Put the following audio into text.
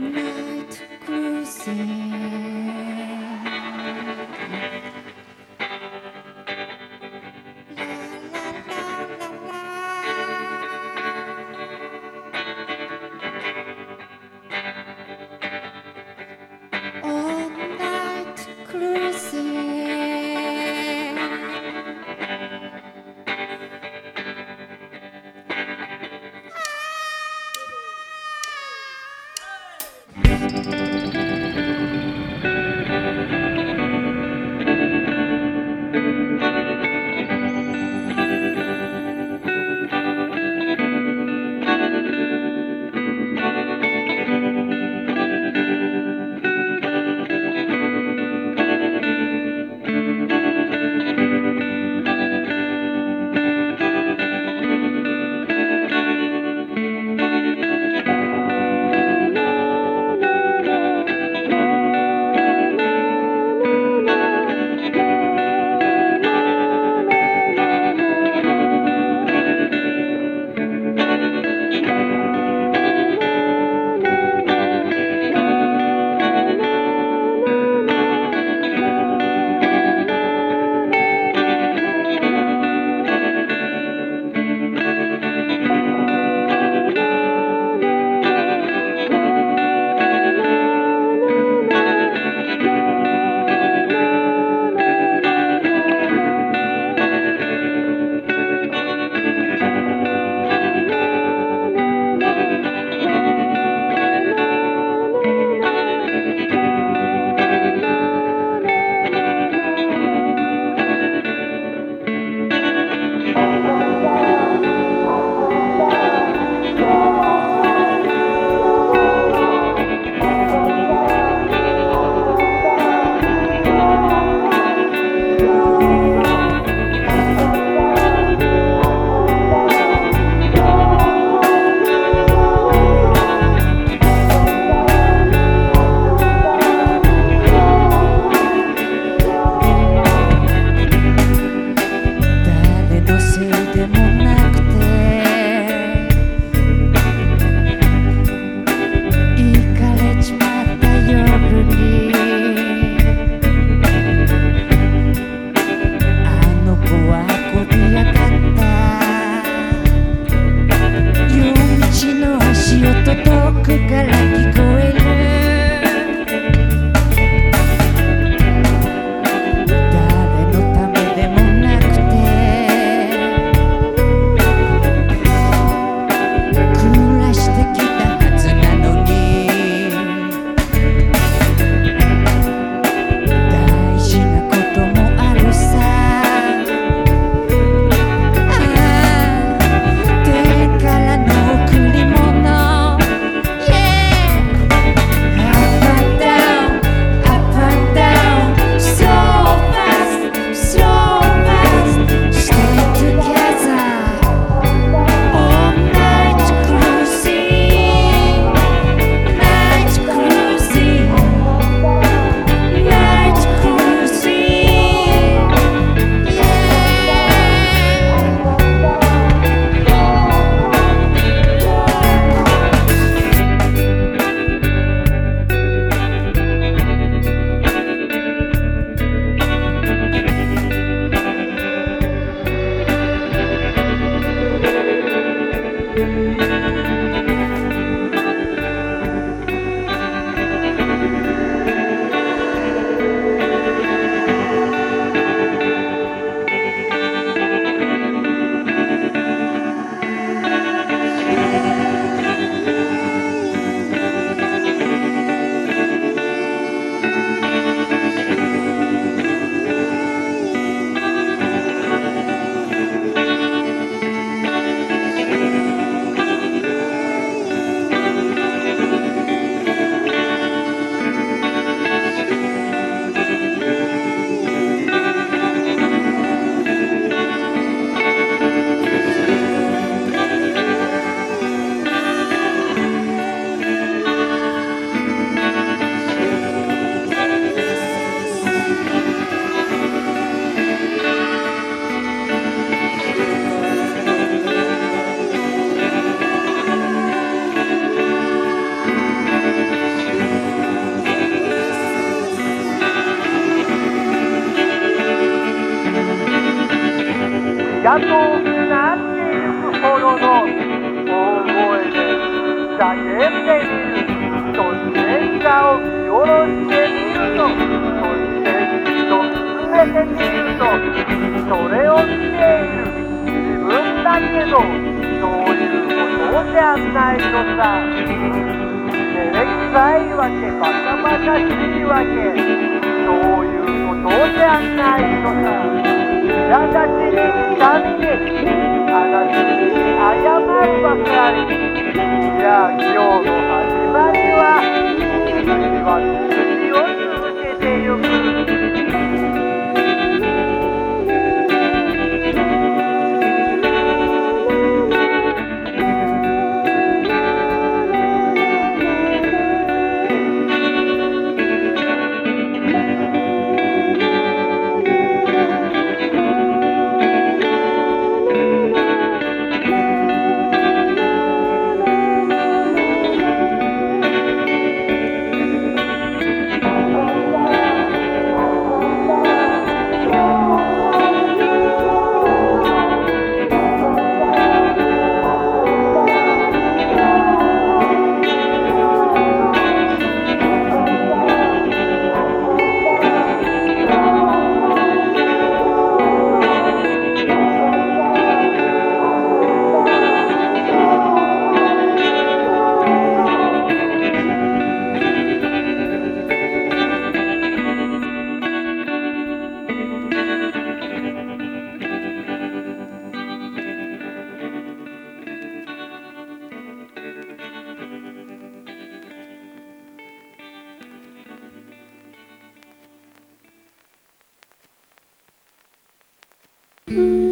Night cruising. 野党なっていくほどの大声で叫んでみるそして下を見下ろしてみるとそしてじっと見てみるとそれを見ている自分だけどそういうことじゃないのさ照れくさいわけバカバカしいわけそういうことじゃないのさ。苛立ちに痛みに Mm.